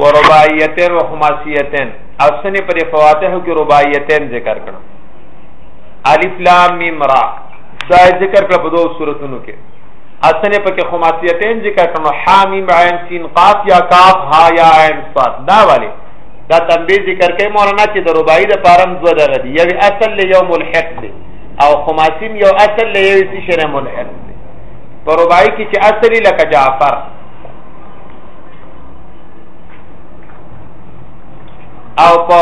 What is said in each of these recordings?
ورباعیتین و خماسیتین او سنې پر فواتحو کې رباعیتین ذکر کړم الف لام میم را دا ذکر کړ په دوه صورتونو کې اسنه پکې خماسیتین ذکر کړم حامیم عین سین قاف یا کاف ها یا عین صاد دا والے دا تنبیه ذکر کوي مولانا چې د رباعي د پارم دوه دغه دی یو اصل له یو ملحق دی او خماسیم یو اصل له یو سره ملحق په رباعي کې چې اصلي لکه جعفر او په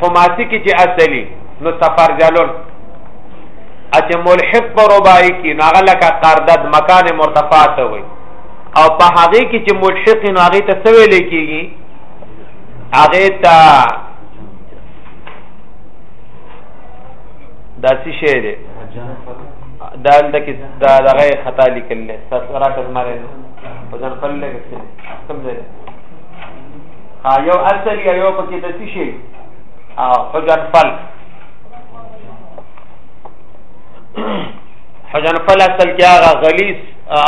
خماسي کې چې اصلي نو سفر جلون اته ملحق په رباعي کې ناغه لکه قردد مکان مرتفع ته وي او په هغه کې چې ملحق نو هغه ته سوي لیکيږي هغه ته داسې شی دی دا دلته کې دا دغه خطا لیکل دي تاسو راته ماره په ځان خپل لګسته کوم ځای ها یو اصل یو پکې د څه شي او حجر فل حجر فل اصل کې هغه غلیظ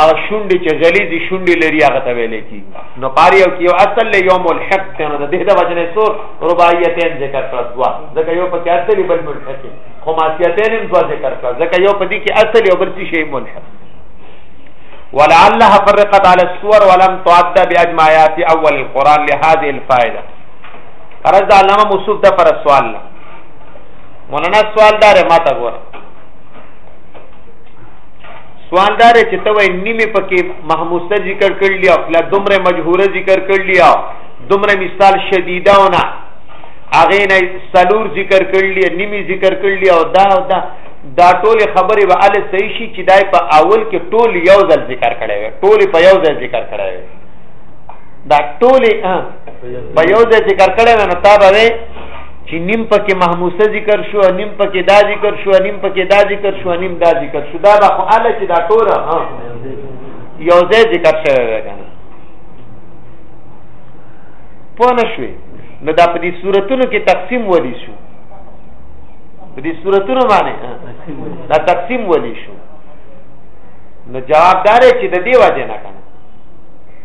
او شونډې چې غلیظ شونډې لري هغه ته ویل کی نو پاری یو کې یو اصل له یوم الحق ته نو د دې د وجنې سور رباعیتین ذکر کړ دوا ځکه یو پکې اصلي بل ملحق خماسیتین هم دوه ذکر کړه ځکه یو په دې کې اصل یو بل څه شی ملحق ولعلها فرقت على الصور ولم تعد باجمعات اول القران لهذه الفائده قرض علامه موصوف ده پر سوال نه مولانا سوال دار ما ته ګور سوال دار چې ته وای نیمه پکې محموسه ذکر کړلی او خلا دومره مجهوره ذکر کړلی او دومره مثال شدیدونه هغه نه سلور ذکر کړلی نیمی ذکر کړلی او دا او دا دا ټول خبره به ال صحیح شي چې دای په اول کې ټول یو ځل ذکر کړي وي ټول په یو ځل ذکر کړي وي دا ټول په یو ځل ذکر کړي نو تا به چې نیم پکې محموسه ذکر شو نیم پکې دا ذکر شو نیم پکې دا ذکر شو نیم دا ذکر شو دا به خو ال چې دا ټول یو ځل ذکر شوی وي کنه پوه نه شوي نو دا په دې صورتونو کې تقسیم ولي شو په دې صورتونو باندې دا تقسیم ولي شو نو جوابدار چې د دې وجه نه کنه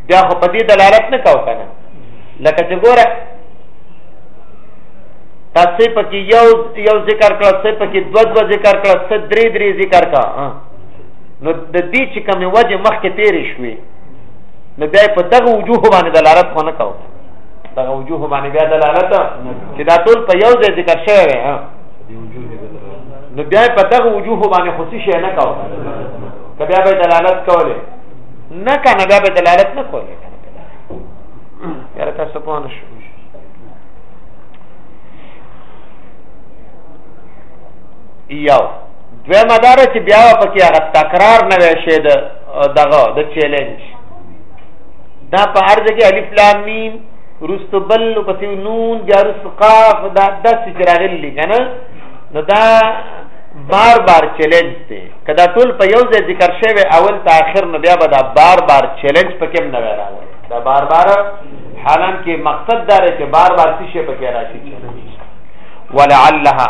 بیا خو په دې دلالت نه کاو کنه لکه چې ګوره تاسو پکې یو یو ذکر کړ څه پکې دو دو ذکر کړ څه درې درې ذکر کا نو د دې چې کومه وجه مخکې تیرې شوې نو بیا په دغه وجوه باندې دلالت خو نه کاو دغه وجوه باندې بیا دلالت چې دا ټول په یو ځای ذکر شوی دی نو بیا په دغه وجوه باندې خو څه شي نه کاوه که بیا به دلالت کوله نه کنه بیا به دلالت نه کوله یاره تاسو په نه شو یو دوه مدار چې بیا پکې هغه تکرار نه وي شه دغه د چیلنج دا په ارض کې الف لام میم رست بل پسې نون بیا رست قاف دا داسې چې راغلي کنه نو دا بار بار چیلنج دی کدا ټول په یو ځای ذکر شوی اول ته اخر نو بیا به دا بار بار چیلنج پکې نه راوړي دا بار بار حالان کې مقصد دا دی چې بار بار څه شي پکې راشي ولعلها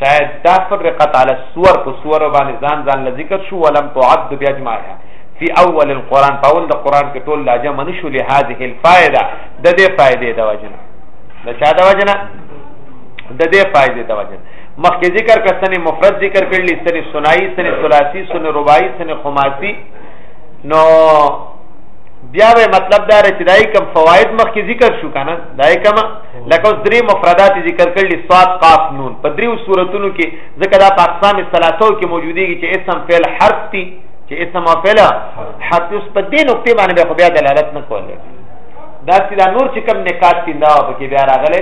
شاید دا فرقت علی الصور کو صور باندې ځان ځان ذکر شو ولم تعد بیاجمعها فی اول القرآن په اول د قرآن کې ټول لا جمع نشو له هذه الفائده د دې فائدې د وجنه د چا د وجنه د دې فائدې د وجنه مخکې ذکر کړ سنې مفرد ذکر کړل سنې سنای سنې ثلاثی سنې رباعی سنې خماسی نو بیا به مطلب دار چې دای کوم فواید مخکې ذکر شو کنه دای کوم لکه اوس درې مفردات ذکر کړل صاد قاف نون په دریو صورتونو کې ځکه دا په اقسام ثلاثو کې موجودیږي چې اسم فعل حرف دي چې اسم او فعل حدث په دې نقطې باندې به خو بیا دلالت نه کوله دا چې دا نور چې کوم نکات دي دا په کې بیا راغله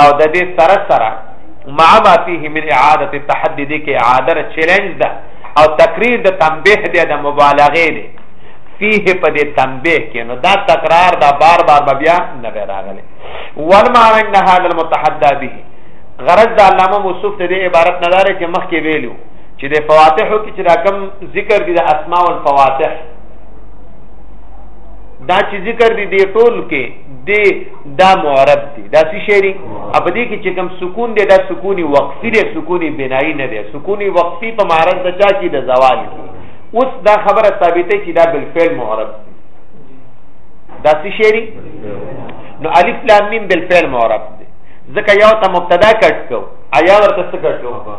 او د دې سره سره مع ما فيه من اعاده التحدي دي کې اعاده چیلنج ده او تقریر د تنبیه دی د مبالغه دی فيه په دې تنبیه کې نو دا تکرار دا بار بار بیا نه راغله والمعنى ان هذا المتحدى به غرض د علامه موصوف ته د عبارت نه دار چې مخکې ویلو چې د فواتحو کې چې دا کم ذکر دي د اسماء الفواتح دا چې ذکر دي د ټول کې د دا معرب دي دا څه شعري اب دې کې چې کم سکون دی دا سکونی وقفي دی سکونی بنایي نه دی سکونی وقفي په معرض د چا کې د زوال کې اوس دا خبره ثابته چې دا بالفعل معرب دي دا څه شعري نو الف لام میم بالفعل معرب دي ځکه یو ته مبتدا کټ کو ایا ورته څه کټ کو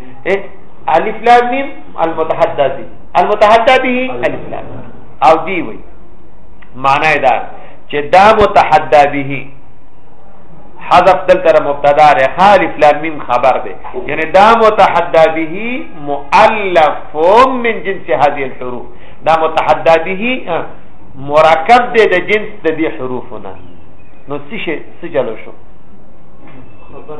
الف لام میم المتحدث به المتحدث به الف لام او دی وی معنی دا چې دا متحدث به حذف دلته مبتدا ر خالف لام میم خبر ده یعنی دا متحدا به مؤلف من جنس هذه الحروف دا متحدا به مرکب ده د جنس د دې حروفونه نو څه شي څه جلو شو خبر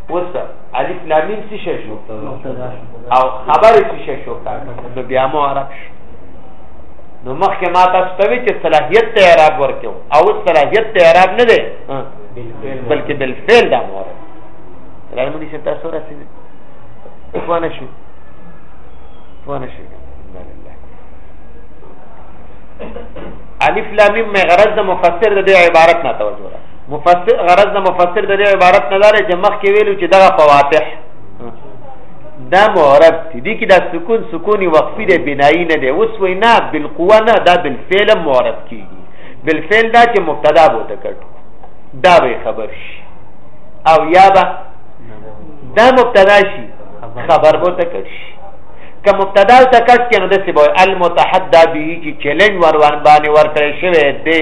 اوس الف لام میم څه شي شو او خبر څه شي شو نو بیا مو عرب شو نو مخکې ما تاسو ته وی چې صلاحیت ته اعراب ورکو او صلاحیت ته اعراب نه دی بلکې بل فعل دا مور راځم دې تاسو راځي خوانه شو خوانه شو الف لام میم غرض د مفسر د عبارت نه توجه مفسر غرض د مفسر د دې عبارت نه لري چې مخکې ویلو چې دغه فواتح دا معرب دي کې دا سکون سکونی وقفي دی بنایي نه دی اوس وینا بالقوه نه دا بالفعل معرب کیږي بالفعل دا چې مبتدا بو تکټ دا به خبر شي او یا با دا مبتدا شي خبر بو تکټ شي که مبتدا تکټ کې نه د سبو المتحدى به چې چیلنج ور باندې ورکړی شوی دی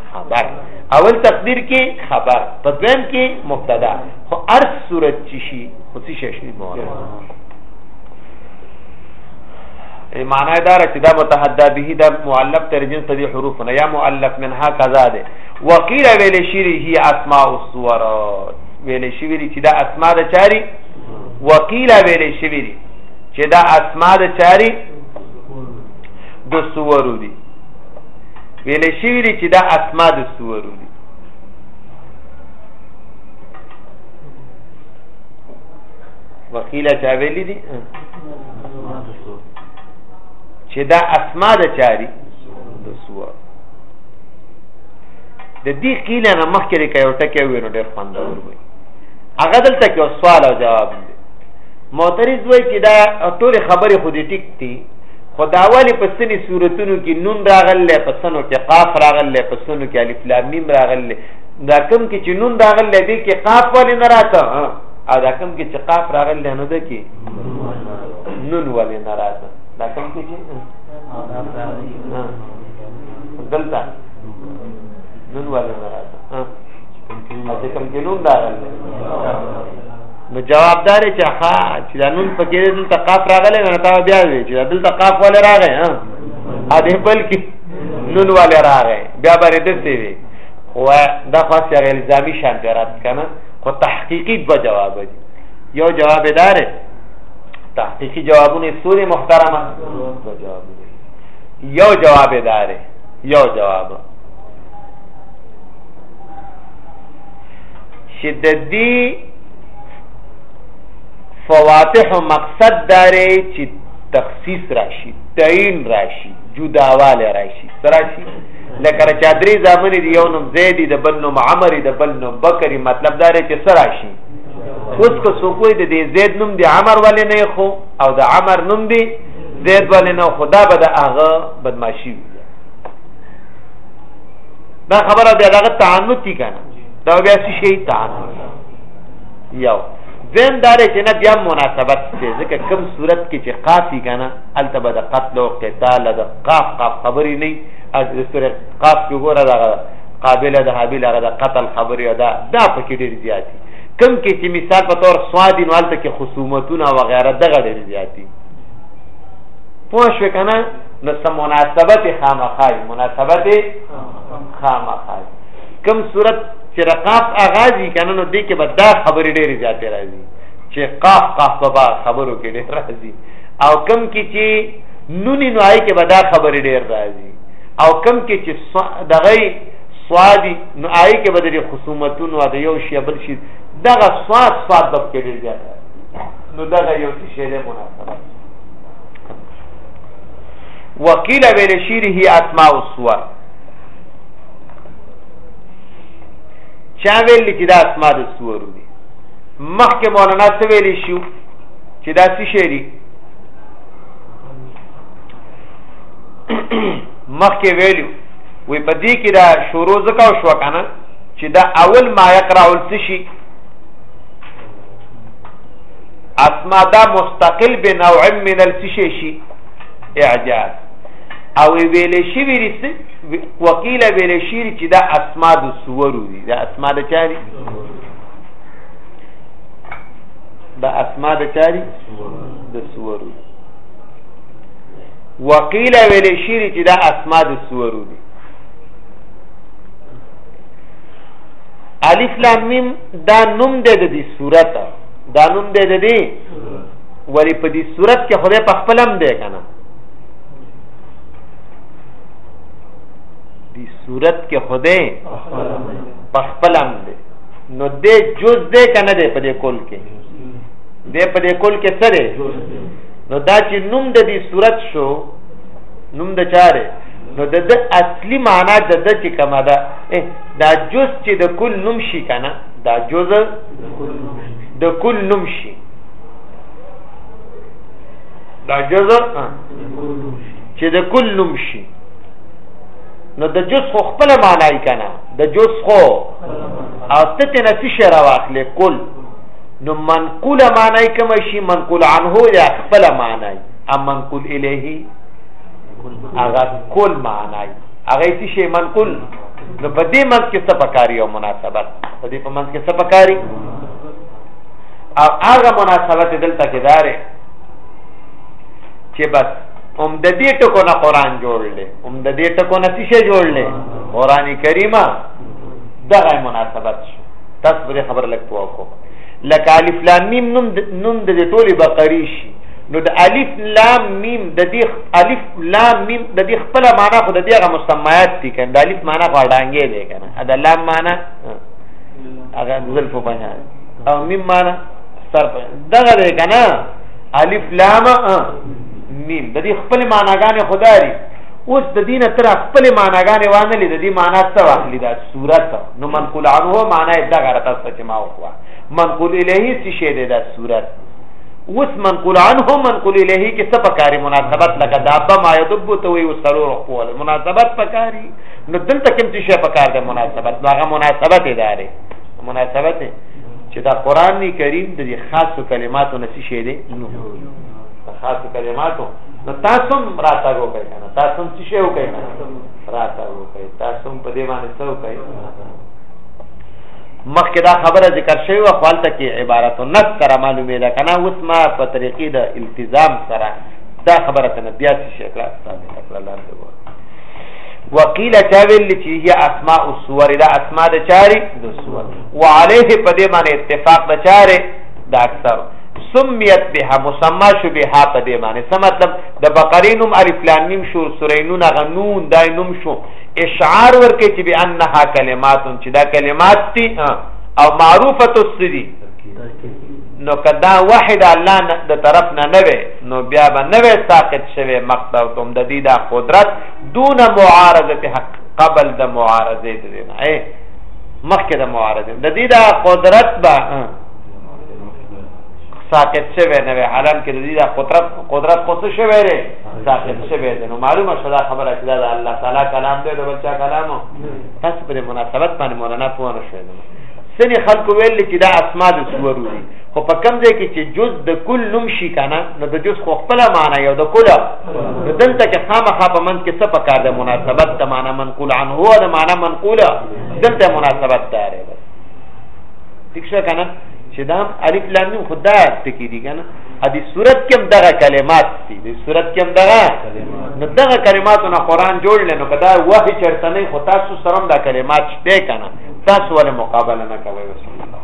خبر اول تقدیر کې خبر په دویم کې مبتدا خو هر صورت چې شي خو څه شي شي مورد ای معنی دا چې دا متحدا به دا مؤلف تر جنس دي حروف نه یا مؤلف منها قضا ده وقیل ویل شری هی اسماء الصور ویل شری چې دا اسماء د چاري وقیل ویل شری چې دا اسماء د چاري د صور دي ویل شوی دی چې دا اسماء د سورو دي وکیل چا ویلی دي چې دا اسماء د چاري د سور د دې کیله نه مخکې لري کایو ټکه وینو ډېر خوندور وي هغه دلته کې سوال او جواب دی معترض وای چې دا ټول خبرې خو دې ټیک دي خداولی په سنی صورتونو کې نون راغله په سنو کې قاف راغله په سنو کې الف لام میم راغله دا کم کې چې نون راغله دې کې قاف ولې نه راته او دا کم کې چې قاف راغله نه ده کې نون ولې نه راته دا کم کې چې دلته نون ولې نه راته ها چې کم کې نون راغله نو جواب دار چې ښا چې دا نون پکې دلته قاف راغلی نه تا بیا وی چې دلته قاف ولې راغی ها ا دې بل کې نون ولې راغی بیا باندې دسته وی خو دا خاص یې الزامي شان دی رات کنه خو تحقیقي به جواب دی یو جواب دار تحقیقي جوابونه سوري محترمه جواب یو جواب دار یو جواب چې د دې فواتح مقصد داري چې تخصیص راشي تعین راشي جداواله راشي سراشي لکه چا درې ځامن دی یو نوم زیدی د بل نوم عمر د بل نوم بکری مطلب دا رې چې سراشي اوس کو سوکوي د دې زید نوم دی عمر ولې نه خو او د عمر نوم دی زید ولې نه خدا به د هغه بدمعشي دا خبره دی هغه تعنتی کنه دا بیا څه شي تعامل یو زم دار چې نه بیا مناسبت ته ځکه کم صورت کې چې قافي کنه الته به د قتل او قتال د قاف قاف خبرې نه از د صورت قاف کې ګوره دا قابل د حابل هغه د قتل خبرې دا دا پکې ډېر زیاتی کم کې چې مثال په تور سوادین والته کې خصومتونه و غیره دغه ډېر زیاتی پوه شو کنه نو سم مناسبت خامخای مناسبت خامخای کم صورت چې رقاف اغازي کنه نو دې کې به دا خبرې ډېرې زیاتې راځي چې قاف قاف بابا خبرو کې ډېر راځي او کم کې چې نونی نو آی کې به دا خبرې ډېر راځي او کم کې چې دغه سوادي نو آی کې به د خصومتونو د یو شی بل شي دغه سواد سواد د کې ډېر زیات نو دغه یو څه شی له مناسبت وکیل ویل شیره اسماء الصور چا ویل چې دا اسماء د سور دي مخکې مولانا څه ویلی شو چې دا څه شی دي مخکې ویلو وی په دې کې دا شروع زکاو شو کنه چې دا اول ما یقرا ول څه شي اسماء دا مستقل به نوع من الڅه شي اعجاز او ویلې شي ویری وکیل ویل شیر چې دا اسماء د سورو دي دا اسماء د چا دي دا اسماء د چا دي د سورو وکیل ویل شیر چې دا اسماء د سورو دي الف لام میم دا نوم دی د دې صورت دا نوم دی د دې ولی په دې صورت کې خدای په خپلم دی کنه دی صورت کې خدای په خپل هم دی نو دې جز دې کنه دې په دې کول کې دې په دې کول کې سره نو دا چې نوم د دې صورت شو نوم د چاره نو د د اصلي معنا د د چې کومه ده دا جز چې د کل نوم شي کنه دا جز د کل نوم شي دا جز چې د کل نوم شي نو د جز خو خپل معنی کنه د جز خو او ته ته نه څه راواخلې کل نو منقول معنی کوم شي منقول عنه یا خپل معنی ام منقول الیه هغه کل معنی هغه څه شي منقول نو په دې منځ کې څه پکاري او مناسبت په دې په منځ کې څه پکاري او هغه مناسبت دلته کې داره چې بس هم د دې ټکو نه قران جوړ لې هم د دې ټکو نه څه جوړ لې قران کریمه دغه مناسبت شو تاسو به خبر لګ پوښو لکه الف لام میم نوم نوم د ټوله بقری شي نو د الف لام میم د دې الف لام میم د دې خپل معنا خو د دې هغه مسميات دي کنه د الف معنا خو ډانګې دی کنه دا لام معنا هغه ظلف په او میم معنا سر په دغه دی کنه الف لام میم د دې خپل معناګانې خداري اوس د دینه تر خپل معناګانې وانه لید دې معنا څه واخلي دا صورت نو منقول عنه معنا یې دغه راته څه چې ما وکړه منقول الیه څه شی دی دا صورت اوس منقول عنه منقول الیه کې څه پکاري مناسبت لکه دابه ما یدب ته وي وسرور خپل مناسبت پکاري نو دلته کوم څه شی پکار دی مناسبت هغه مناسبت ادارې مناسبت چې دا قران کریم د خاصو کلماتو نسی شی دی نو خاصو کلماتو نو تاسو هم راته وکړئ کنه تاسو هم څه شی وکړئ کنه راته وکړئ تاسو هم په دې باندې څه وکړئ مخکې دا خبره ذکر شوی و خپلته کې عبارت النص سره معلومه ده کنه اوس ما په طریقې د التزام سره دا خبره ته بیا څه شي کړه ثابت کړه لاندې و وقيل چاویل چې هي اسماء الصور دا اسماء د چاري د صور وعليه په دې باندې اتفاق د چاره د اکثر سمیت بها مسما شو بها په دې باندې څه مطلب د بقرینم الف لام میم شو سورینون غنون دای نوم شو اشعار ورکه چې بانها کلمات چې دا کلمات دي او معروفه السدي نو کدا واحد الله د طرف نه نه وي نو بیا به نه وي ساقط شوی مقطع کوم د دې د قدرت دون معارضه حق قبل د معارضه دې نه مخکې د معارض د دې دا قدرت به ساقط شوی نه وي حالان کې د دې دا قدرت قدرت خو څه شوی دی ساقط شوی دی نو معلومه شوه دا خبره چې دا الله تعالی کلام دی د بچا کلام تاسو پر مناسبت باندې مولانا پوه نه شوی سني خلکو ویل چې دا اسماء د سورو دي خو په کم ځای کې چې جز د کل نوم شي کنه نو د جز خو خپل معنی یو د کل نو دلته کې خامخا په منځ کې څه پکار ده مناسبت د معنی منقول عن هو د معنی منقول دلته مناسبت دار بس ٹھیک شو کنه چې دا الف لام میم خدا ټکی دي کنه ا دې صورت کې هم دغه کلمات دي دې صورت کې هم دغه نو دغه کلماتو نه قران جوړ لنو کدا وه چرته نه خو تاسو سره دا کلمات شته کنه تاسو ولې مقابله نه کوئ وسلام